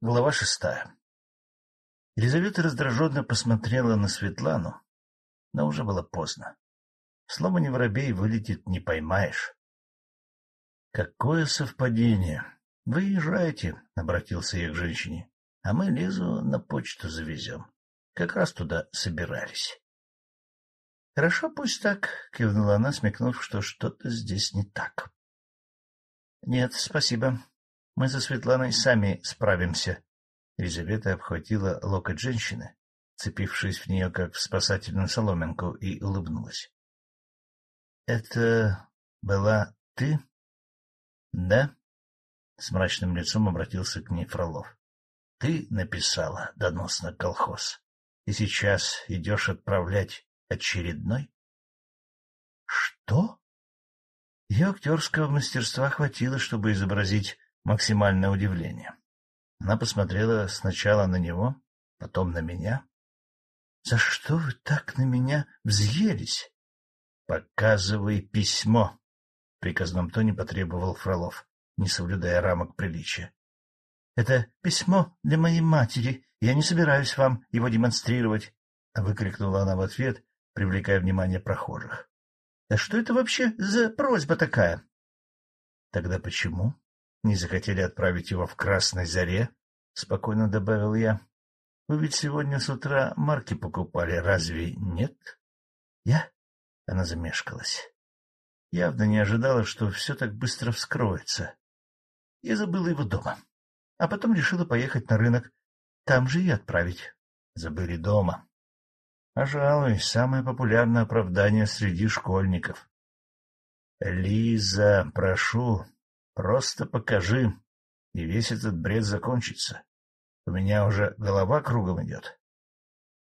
Глава шестая. Елизавета раздраженно посмотрела на Светлану, но уже было поздно. Сломанный воробей вылетит, не поймаешь. — Какое совпадение! Выезжайте, — обратился я к женщине, — а мы Лизу на почту завезем. Как раз туда собирались. — Хорошо, пусть так, — кивнула она, смекнув, что что-то здесь не так. — Нет, спасибо. Мы за Светланой сами справимся. Елизавета обхватила локоть женщины, цепившись в нее, как в спасательную соломинку, и улыбнулась. — Это была ты? — Да. С мрачным лицом обратился к ней Фролов. — Ты написала донос на колхоз, и сейчас идешь отправлять очередной? — Что? Ее актерского мастерства хватило, чтобы изобразить максимальное удивление. Она посмотрела сначала на него, потом на меня. — За что вы так на меня взъелись? — Показывай письмо, — в приказном тоне потребовал Фролов, не соблюдая рамок приличия. — Это письмо для моей матери, я не собираюсь вам его демонстрировать, — выкрикнула она в ответ, привлекая внимание прохожих. — Да что это вообще за просьба такая? — Тогда почему не захотели отправить его в красной заре? — спокойно добавил я. — Вы ведь сегодня с утра марки покупали, разве нет? — Я? — она замешкалась. Явно не ожидала, что все так быстро вскроется. Я забыла его дома, а потом решила поехать на рынок, там же и отправить. Забыли дома. Пожалуй, самое популярное оправдание среди школьников. — Лиза, прошу, Просто покажи, и весь этот бред закончится. У меня уже голова кругом идет.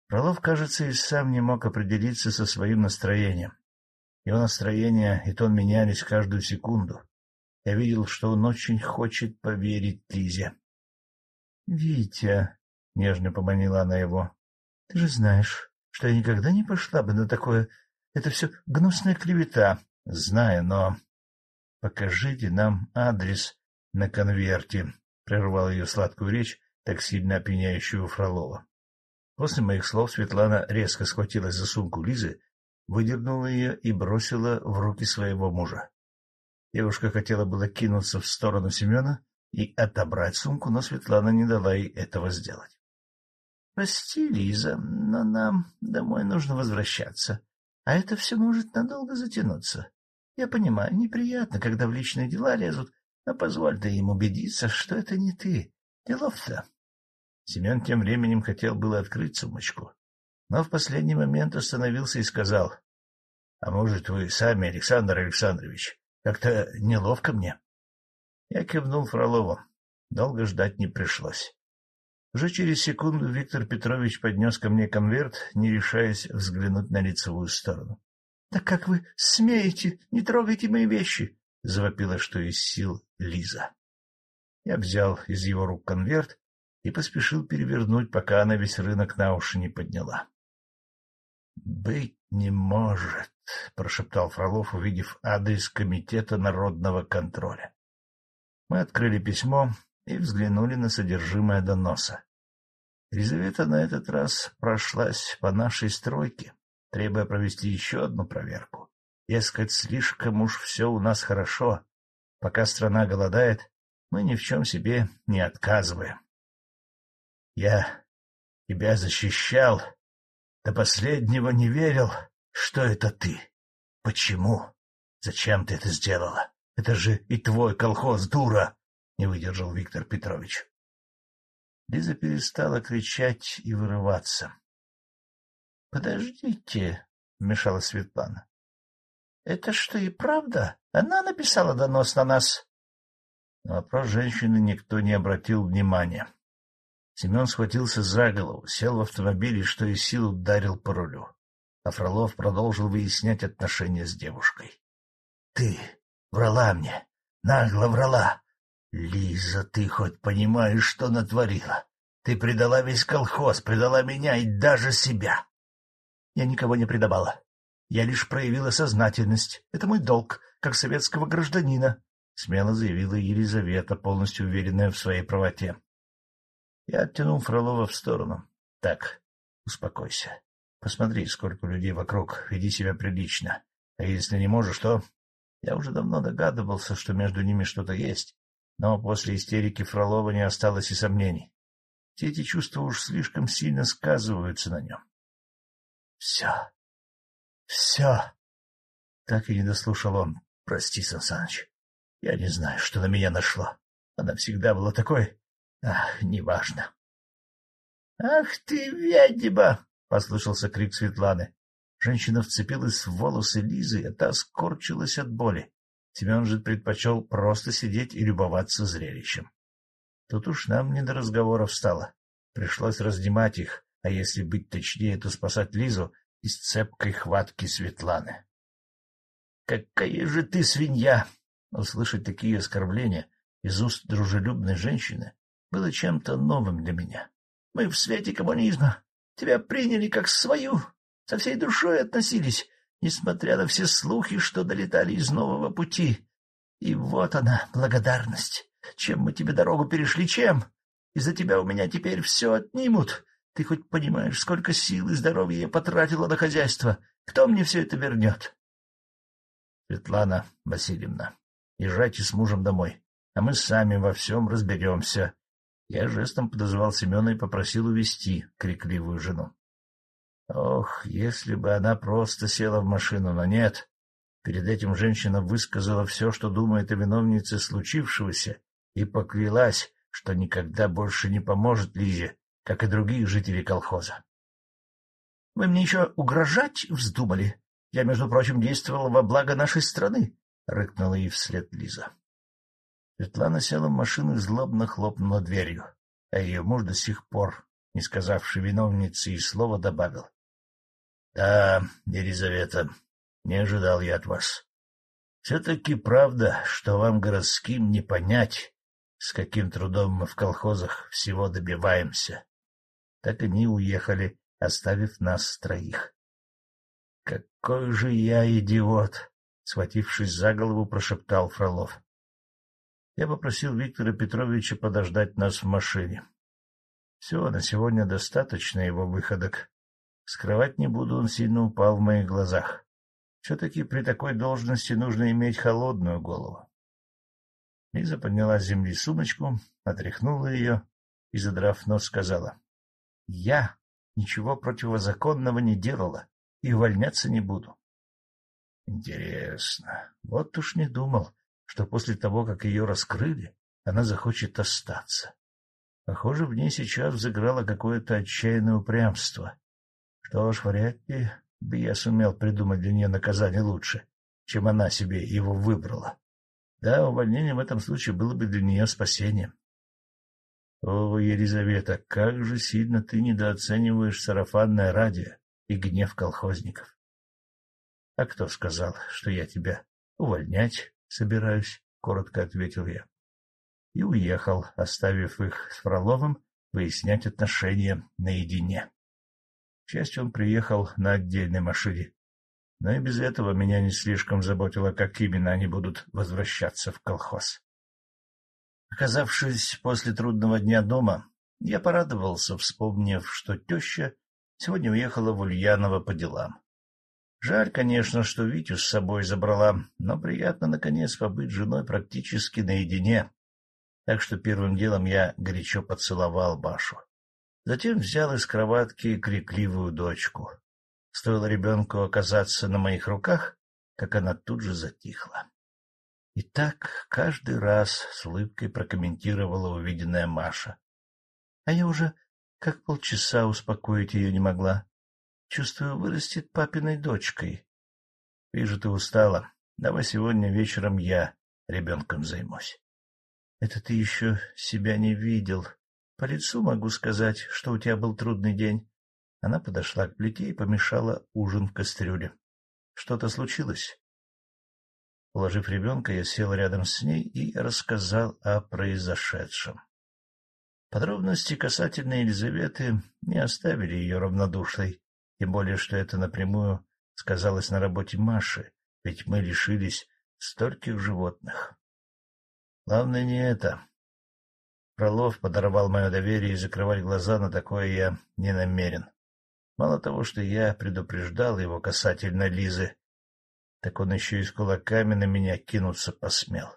Фролов, кажется, и сам не мог определиться со своим настроением. Его настроение и тон менялись каждую секунду. Я видел, что он очень хочет поверить Лизе. — Витя, — нежно поманила она его, — ты же знаешь, что я никогда не пошла бы на такое... Это все гнусная клевета. — Знаю, но... Покажите нам адрес на конверте, — прервал ее сладкую речь, так сильно опьяняющую Фролова. После моих слов Светлана резко схватилась за сумку Лизы, выдернула ее и бросила в руки своего мужа. Девушка хотела было кинуться в сторону Семена и отобрать сумку, но Светлана не дала ей этого сделать. — Прости, Лиза, но нам домой нужно возвращаться, а это все может надолго затянуться. Я понимаю, неприятно, когда в личные дела лезут, но позволь ты им убедиться, что это не ты. Делов-то. Семен тем временем хотел было открыть сумочку, но в последний момент остановился и сказал, — А может, вы сами, Александр Александрович, как-то неловко мне? Я кивнул Фролову. Долго ждать не пришлось. Уже через секунду Виктор Петрович поднес ко мне конверт, не решаясь взглянуть на лицевую сторону. — Да как вы смеете? Не трогайте мои вещи! — завопила, что из сил Лиза. Я взял из его рук конверт и поспешил перевернуть, пока она весь рынок на уши не подняла. — Быть не может, — прошептал Фролов, увидев адрес Комитета народного контроля. Мы открыли письмо и взглянули на содержимое доноса. Елизавета на этот раз прошлась по нашей стройке требуя провести еще одну проверку. Дескать, слишком уж все у нас хорошо. Пока страна голодает, мы ни в чем себе не отказываем. Я тебя защищал, до последнего не верил, что это ты. Почему? Зачем ты это сделала? Это же и твой колхоз, дура! — не выдержал Виктор Петрович. Лиза перестала кричать и вырываться. Подождите, — вмешалась Светлана. — Это что и правда? Она написала донос на нас? На вопрос женщины никто не обратил внимания. Семен схватился за голову, сел в автомобиль и что из сил ударил по рулю. А Фролов продолжил выяснять отношения с девушкой. — Ты врала мне, нагло врала. Лиза, ты хоть понимаешь, что натворила? Ты предала весь колхоз, предала меня и даже себя. Я никого не предавала. Я лишь проявила сознательность. Это мой долг, как советского гражданина, — смело заявила Елизавета, полностью уверенная в своей правоте. Я оттянул Фролова в сторону. — Так, успокойся. Посмотри, сколько людей вокруг, веди себя прилично. А если не можешь, то... Я уже давно догадывался, что между ними что-то есть, но после истерики Фролова не осталось и сомнений. Все эти чувства уж слишком сильно сказываются на нем. — Все. Все. Так и не дослушал он. Прости, Сансаныч. Я не знаю, что на меня нашло. Она всегда была такой... Ах, неважно. — Ах ты, ведьма! — послышался крик Светланы. Женщина вцепилась в волосы Лизы, а та скорчилась от боли. Семен же предпочел просто сидеть и любоваться зрелищем. Тут уж нам не до разговоров стало. Пришлось разнимать их, а если быть точнее, то спасать Лизу из цепкой хватки Светланы. — Какая же ты свинья! Услышать такие оскорбления из уст дружелюбной женщины было чем-то новым для меня. Мы в свете коммунизма тебя приняли как свою, со всей душой относились, несмотря на все слухи, что долетали из нового пути. И вот она, благодарность. Чем мы тебе дорогу перешли, чем? Из-за тебя у меня теперь все отнимут. Ты хоть понимаешь, сколько сил и здоровья я потратила на хозяйство? Кто мне все это вернет? Светлана Васильевна, езжайте с мужем домой, а мы сами во всем разберемся. Я жестом подозвал Семена и попросил увести крикливую жену. Ох, если бы она просто села в машину, но нет. Перед этим женщина высказала все, что думает о виновнице случившегося, и поклялась, что никогда больше не поможет Лизе, как и другие жители колхоза. — Вы мне еще угрожать вздумали? Я, между прочим, действовала во благо нашей страны, — рыкнула ей вслед Лиза. Светлана села в машину и злобно хлопнула дверью, а ее муж до сих пор, не сказавший виновнице и слова, добавил. — Да, Елизавета, не ожидал я от вас. Все-таки правда, что вам городским не понять, с каким трудом мы в колхозах всего добиваемся. Так они уехали, оставив нас троих. — Какой же я идиот! — схватившись за голову, прошептал Фролов. Я попросил Виктора Петровича подождать нас в машине. Все, на сегодня достаточно его выходок. Скрывать не буду, он сильно упал в моих глазах. Все-таки при такой должности нужно иметь холодную голову. Лиза подняла с земли сумочку, отряхнула ее и, задрав нос, сказала. — Я ничего противозаконного не делала и увольняться не буду. — Интересно. Вот уж не думал, что после того, как ее раскрыли, она захочет остаться. Похоже, в ней сейчас взыграло какое-то отчаянное упрямство. Что ж, вряд ли бы я сумел придумать для нее наказание лучше, чем она себе его выбрала. Да, увольнение в этом случае было бы для нее спасением. О, Елизавета, как же сильно ты недооцениваешь сарафанное радио и гнев колхозников. — А кто сказал, что я тебя увольнять собираюсь? — коротко ответил я. И уехал, оставив их с Фроловым выяснять отношения наедине. К счастью, он приехал на отдельной машине. Но и без этого меня не слишком заботило, как именно они будут возвращаться в колхоз. Оказавшись после трудного дня дома, я порадовался, вспомнив, что теща сегодня уехала в Ульяново по делам. Жаль, конечно, что Витю с собой забрала, но приятно, наконец, побыть женой практически наедине. Так что первым делом я горячо поцеловал Башу. Затем взял из кроватки крикливую дочку. Стоило ребенку оказаться на моих руках, как она тут же затихла. И так каждый раз с улыбкой прокомментировала увиденная Маша. А я уже как полчаса успокоить ее не могла. Чувствую, вырастет папиной дочкой. Вижу, ты устала. Давай сегодня вечером я ребенком займусь. Это ты еще себя не видел, по лицу могу сказать, что у тебя был трудный день. Она подошла к плите и помешала ужин в кастрюле. Что-то случилось? Уложив ребенка, я сел рядом с ней и рассказал о произошедшем. Подробности касательно Елизаветы не оставили ее равнодушной, тем более, что это напрямую сказалось на работе Маши, ведь мы лишились стольких животных. Главное не это. Фролов подорвал мое доверие, и закрывать глаза на такое я не намерен. Мало того, что я предупреждал его касательно Лизы, так он еще и с кулаками на меня кинуться посмел.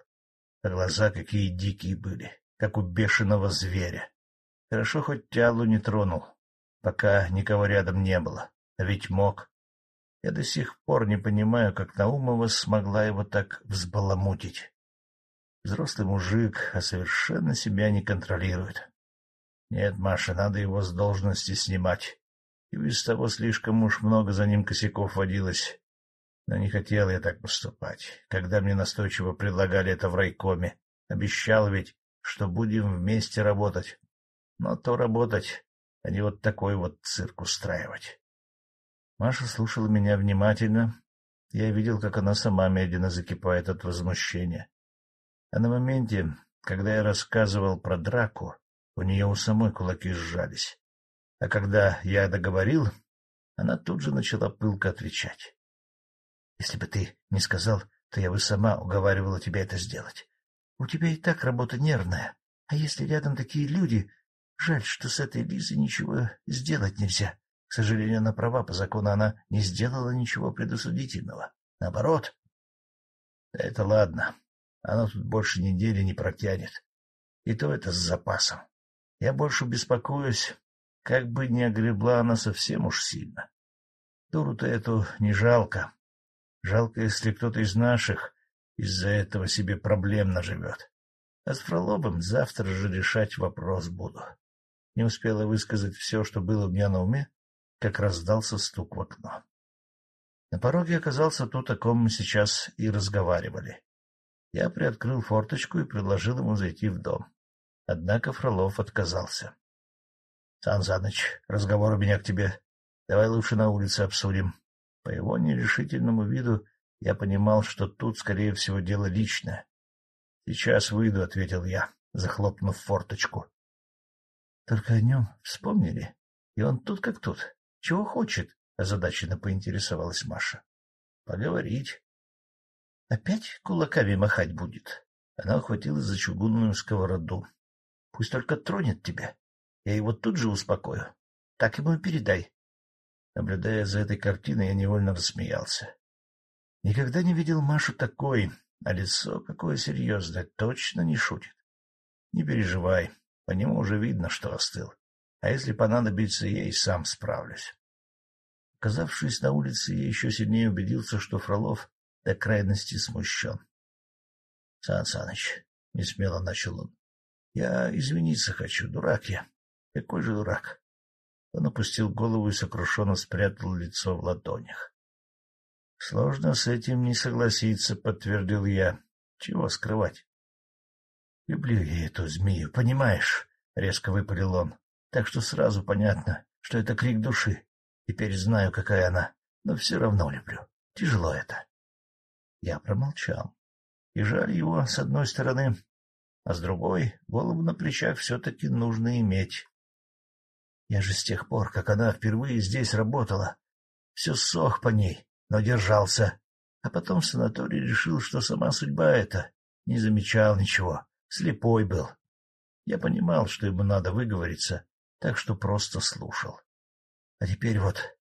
А глаза какие дикие были, как у бешеного зверя. Хорошо, хоть тялу не тронул, пока никого рядом не было, а ведь мог. Я до сих пор не понимаю, как Наумова смогла его так взбаламутить. Взрослый мужик, а совершенно себя не контролирует. Нет, Маша, надо его с должности снимать. И без того слишком уж много за ним косяков водилось. Но не хотел я так поступать, когда мне настойчиво предлагали это в райкоме. Обещал ведь, что будем вместе работать. Но то работать, а не вот такой вот цирк устраивать. Маша слушала меня внимательно. Я видел, как она сама медленно закипает от возмущения. А на моменте, когда я рассказывал про драку, у нее у самой кулаки сжались. А когда я договорил, она тут же начала пылко отвечать. Если бы ты не сказал, то я бы сама уговаривала тебя это сделать. У тебя и так работа нервная, а если рядом такие люди, жаль, что с этой Лизой ничего сделать нельзя. К сожалению, она права, по закону она не сделала ничего предосудительного. Наоборот. Да это ладно. Она тут больше недели не протянет. И то это с запасом. Я больше беспокоюсь, как бы не огребла она совсем уж сильно. Дуру-то эту не жалко. Жалко, если кто-то из наших из-за этого себе проблем наживет. А с Фролобом завтра же решать вопрос буду. Не успела высказать все, что было у меня на уме, как раздался стук в окно. На пороге оказался тот, о ком мы сейчас и разговаривали. Я приоткрыл форточку и предложил ему зайти в дом. Однако Фролов отказался. — Сан Саныч, разговор у меня к тебе. Давай лучше на улице обсудим. По его нерешительному виду я понимал, что тут, скорее всего, дело личное. — Сейчас выйду, — ответил я, захлопнув форточку. — Только о нем вспомнили, и он тут как тут. Чего хочет? — озадаченно поинтересовалась Маша. — Поговорить. — Опять кулаками махать будет? Она ухватилась за чугунную сковороду. — Пусть только тронет тебя. Я его тут же успокою. Так ему и передай. Наблюдая за этой картиной, я невольно рассмеялся. Никогда не видел Машу такой, а лицо какое серьезное, точно не шутит. Не переживай, по нему уже видно, что остыл. А если понадобится, я и сам справлюсь. Оказавшись на улице, я еще сильнее убедился, что Фролов до крайности смущен. — Сан Саныч, — несмело начал он, — я извиниться хочу, дурак я. Какой же дурак? Он опустил голову и сокрушенно спрятал лицо в ладонях. — Сложно с этим не согласиться, — подтвердил я. — Чего скрывать? — Люблю я эту змею, понимаешь? — резко выпалил он. — Так что сразу понятно, что это крик души. Теперь знаю, какая она, но все равно люблю. Тяжело это. Я промолчал. И жаль его, с одной стороны, а с другой голову на плечах все-таки нужно иметь. Я же с тех пор, как она впервые здесь работала, все сох по ней, но держался. А потом в санатории решил, что сама судьба эта. Не замечал ничего, слепой был. Я понимал, что ему надо выговориться, так что просто слушал. А теперь вот...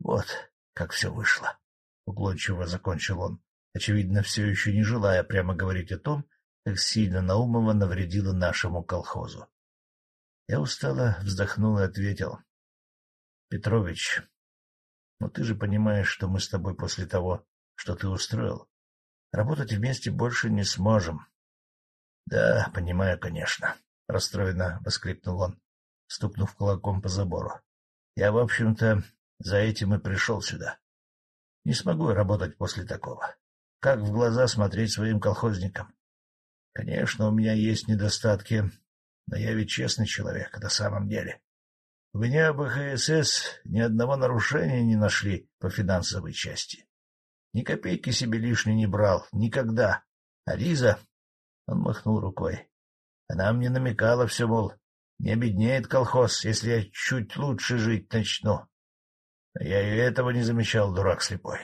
вот как все вышло. Уклончиво закончил он, очевидно, все еще не желая прямо говорить о том, как сильно Наумова навредила нашему колхозу. Я устало вздохнул и ответил. — Петрович, ну ты же понимаешь, что мы с тобой после того, что ты устроил, работать вместе больше не сможем. — Да, понимаю, конечно, — расстроенно воскликнул он, стукнув кулаком по забору. — Я, в общем-то, за этим и пришел сюда. Не смогу работать после такого. Как в глаза смотреть своим колхозникам? Конечно, у меня есть недостатки, но я ведь честный человек, на самом деле. У меня в БХСС ни одного нарушения не нашли по финансовой части. Ни копейки себе лишней не брал, никогда. А Лиза... Он махнул рукой. Она мне намекала все, мол, не обеднеет колхоз, если я чуть лучше жить начну. Но я и этого не замечал, дурак слепой.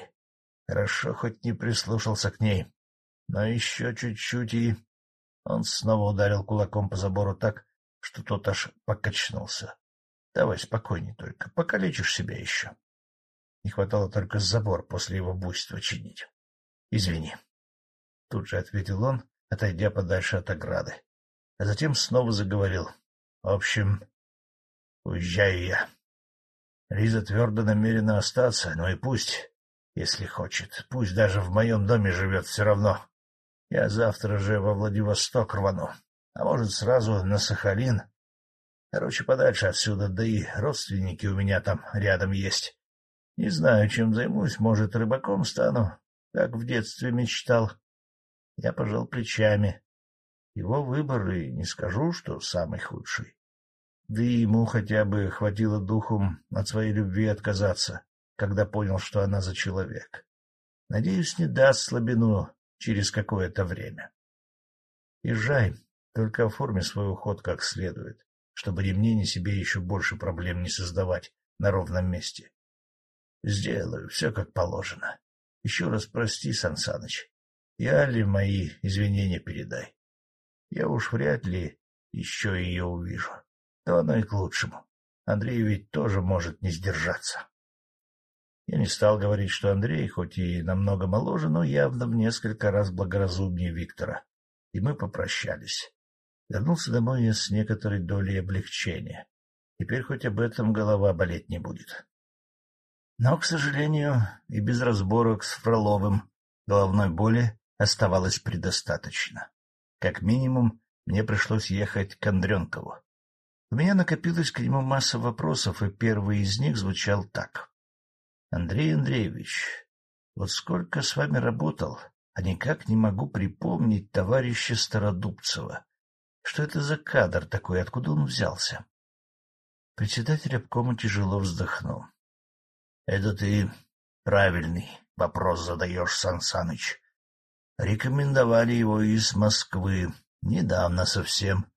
Хорошо, хоть не прислушался к ней. Но еще чуть-чуть и... Он снова ударил кулаком по забору так, что тот аж покачнулся. — Давай спокойней только, покалечишь себя еще. Не хватало только забор после его буйства чинить. — Извини. Тут же ответил он, отойдя подальше от ограды. А затем снова заговорил. — В общем, уезжаю я. Лиза твердо намерена остаться, ну и пусть, если хочет. Пусть даже в моем доме живет все равно. Я завтра же во Владивосток рвану, а может, сразу на Сахалин. Короче, подальше отсюда, да и родственники у меня там рядом есть. Не знаю, чем займусь, может, рыбаком стану, как в детстве мечтал. Я пожал плечами. Его выбор, и не скажу, что самый худший. Да и ему хотя бы хватило духом от своей любви отказаться, когда понял, что она за человек. Надеюсь, не даст слабину через какое-то время. Езжай, только оформи свой уход как следует, чтобы ремнение себе еще больше проблем не создавать на ровном месте. Сделаю все как положено. Еще раз прости, Сансаныч. Я ли мои извинения передай. Я уж вряд ли еще ее увижу. То оно и к лучшему. Андрей ведь тоже может не сдержаться. Я не стал говорить, что Андрей, хоть и намного моложе, но явно в несколько раз благоразумнее Виктора. И мы попрощались. Вернулся домой я с некоторой долей облегчения. Теперь хоть об этом голова болеть не будет. Но, к сожалению, и без разборок с Фроловым головной боли оставалось предостаточно. Как минимум, мне пришлось ехать к Андренкову. У меня накопилось к нему масса вопросов, и первый из них звучал так. Андрей Андреевич, вот сколько с вами работал, а никак не могу припомнить товарища Стародубцева. Что это за кадр такой, откуда он взялся? Председатель обкома тяжело вздохнул. — Это ты правильный вопрос задаешь, Сан Саныч. Рекомендовали его из Москвы, недавно совсем.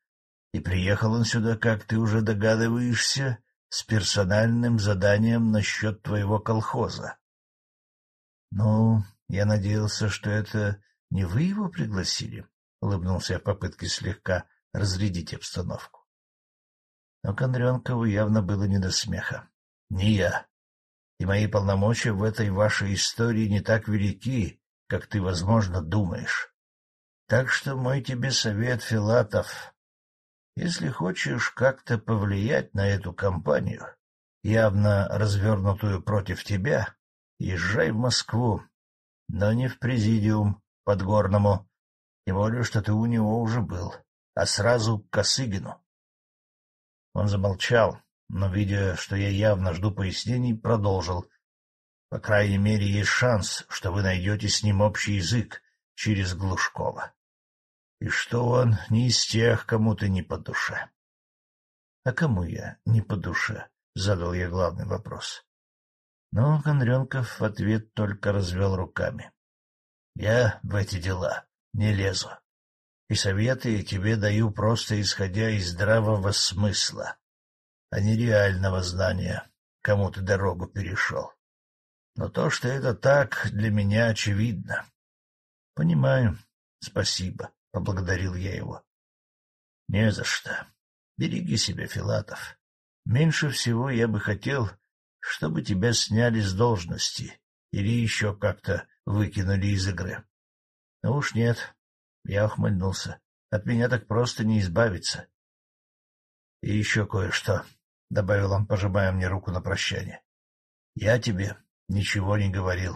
И приехал он сюда, как ты уже догадываешься, с персональным заданием насчет твоего колхоза. — Ну, я надеялся, что это не вы его пригласили, — улыбнулся я в попытке слегка разрядить обстановку. Но Кондренкову явно было не до смеха. — Не я. И мои полномочия в этой вашей истории не так велики, как ты, возможно, думаешь. Так что мой тебе совет, Филатов, если хочешь как-то повлиять на эту компанию, явно развернутую против тебя, езжай в Москву, но не в президиум Подгорному, тем более, что ты у него уже был, а сразу к Косыгину. Он замолчал, но, видя, что я явно жду пояснений, продолжил. По крайней мере, есть шанс, что вы найдете с ним общий язык через Глушкова и что он не из тех, кому ты не по душе. — А кому я не по душе? — задал я главный вопрос. Но Кондренков в ответ только развел руками. — Я в эти дела не лезу, и советы тебе даю просто исходя из здравого смысла, а не реального знания, кому ты дорогу перешел. Но то, что это так, для меня очевидно. — Понимаю. Спасибо. — поблагодарил я его. — Не за что. Береги себя, Филатов. Меньше всего я бы хотел, чтобы тебя сняли с должности или еще как-то выкинули из игры. Ну уж нет, я ухмыльнулся. От меня так просто не избавиться. — И еще кое-что, — добавил он, пожимая мне руку на прощание. — Я тебе ничего не говорил.